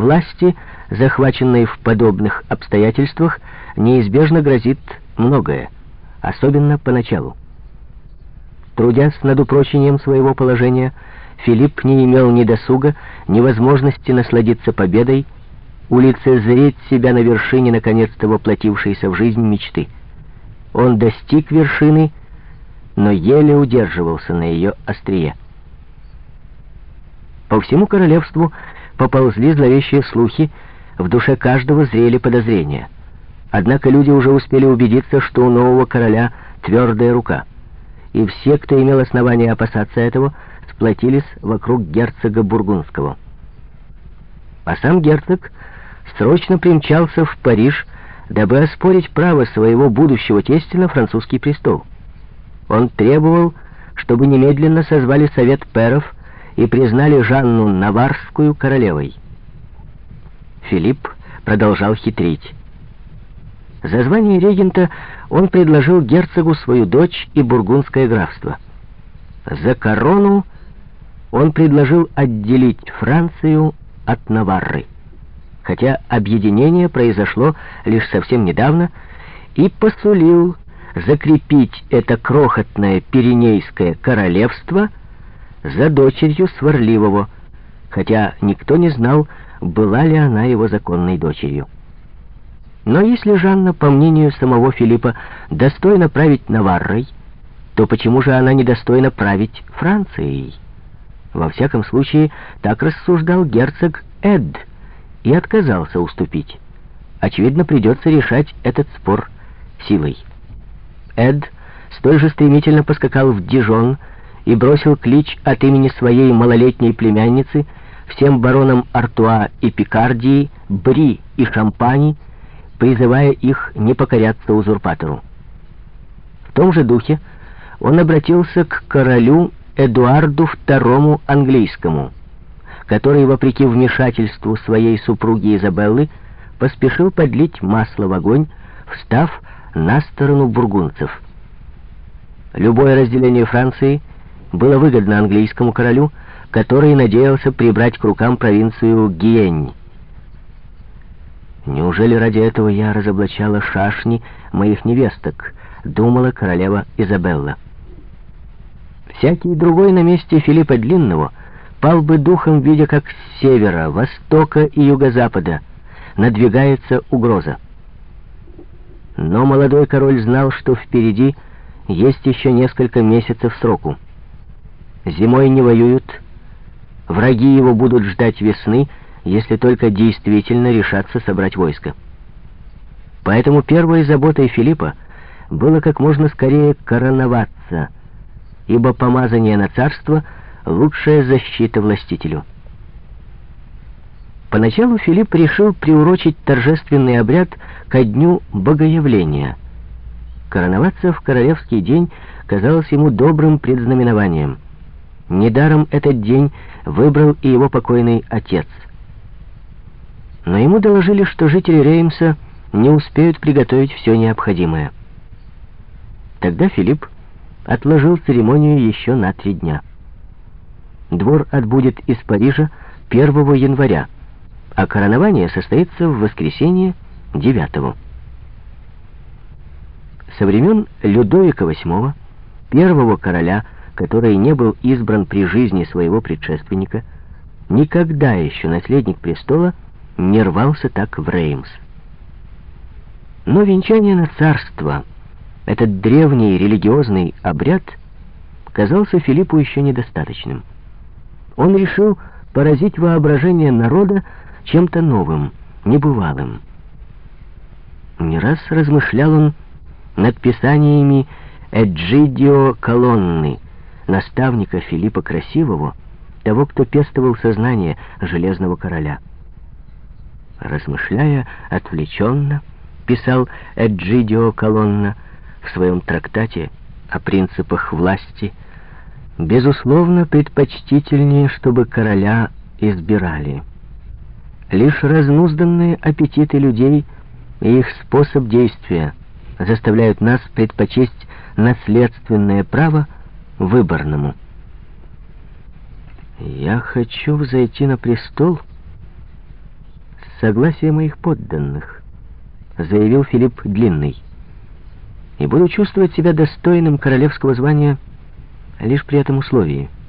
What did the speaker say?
Власти, захваченной в подобных обстоятельствах, неизбежно грозит многое, особенно поначалу. Трудясь над упрочением своего положения, Филипп не имел ни досуга, ни возможности насладиться победой, улицезреть себя на вершине наконец-то воплотившейся в жизнь мечты. Он достиг вершины, но еле удерживался на ее острие. По всему королевству поползли зловещие слухи, в душе каждого зрели подозрения. Однако люди уже успели убедиться, что у нового короля твердая рука. И все, кто имел основания опасаться этого, сплотились вокруг герцога Бургундского. А сам герцог срочно примчался в Париж, дабы оспорить право своего будущего тестя на французский престол. Он требовал, чтобы немедленно созвали совет пэров и признали Жанну Наварскую королевой. Филипп продолжал хитрить. За звание регента он предложил герцогу свою дочь и бургундское графство. За корону он предложил отделить Францию от Наварры, хотя объединение произошло лишь совсем недавно, и посулил закрепить это крохотное Пиренейское королевство за дочерью Сварливого, хотя никто не знал, была ли она его законной дочерью. Но если Жанна, по мнению самого Филиппа, достойна править Наваррой, то почему же она не достойна править Францией? Во всяком случае, так рассуждал герцог Эд и отказался уступить. Очевидно, придется решать этот спор силой. Эд столь же стремительно поскакал в Дижон и бросил клич от имени своей малолетней племянницы всем баронам Артуа и Пикардии, Бри и Шампани, призывая их не покоряться узурпатору. В том же духе он обратился к королю Эдуарду II английскому, который, вопреки вмешательству своей супруги Изабеллы, поспешил подлить масло в огонь, встав на сторону бургунцев. Любое разделение Франции было выгодно английскому королю, который надеялся прибрать к рукам провинцию Гиень. «Неужели ради этого я разоблачала шашни моих невесток?» — думала королева Изабелла. Всякий другой на месте Филиппа Длинного пал бы духом, видя, как с севера, востока и юго-запада надвигается угроза. Но молодой король знал, что впереди есть еще несколько месяцев сроку. Зимой не воюют, враги его будут ждать весны, если только действительно решатся собрать войско. Поэтому первой заботой Филиппа было как можно скорее короноваться, ибо помазание на царство — лучшая защита властителю. Поначалу Филипп решил приурочить торжественный обряд ко дню Богоявления. Короноваться в королевский день казалось ему добрым предзнаменованием. Недаром этот день выбрал и его покойный отец. Но ему доложили, что жители Реймса не успеют приготовить все необходимое. Тогда Филипп отложил церемонию еще на три дня. Двор отбудет из Парижа 1 января, а коронование состоится в воскресенье 9 Со времен Людовика VIII, первого короля, который не был избран при жизни своего предшественника, никогда еще наследник престола не рвался так в Реймс. Но венчание на царство, этот древний религиозный обряд, казался Филиппу еще недостаточным. Он решил поразить воображение народа чем-то новым, небывалым. Не раз размышлял он над писаниями Эджидио Колонны, наставника Филиппа Красивого, того, кто пестовал сознание Железного Короля. Размышляя отвлеченно, писал Эджидио Колонна в своем трактате о принципах власти, безусловно, предпочтительнее, чтобы короля избирали. Лишь разнузданные аппетиты людей и их способ действия заставляют нас предпочесть наследственное право выборному. «Я хочу взойти на престол согласия моих подданных, заявил Филипп Длинный. И буду чувствовать себя достойным королевского звания лишь при этом условии —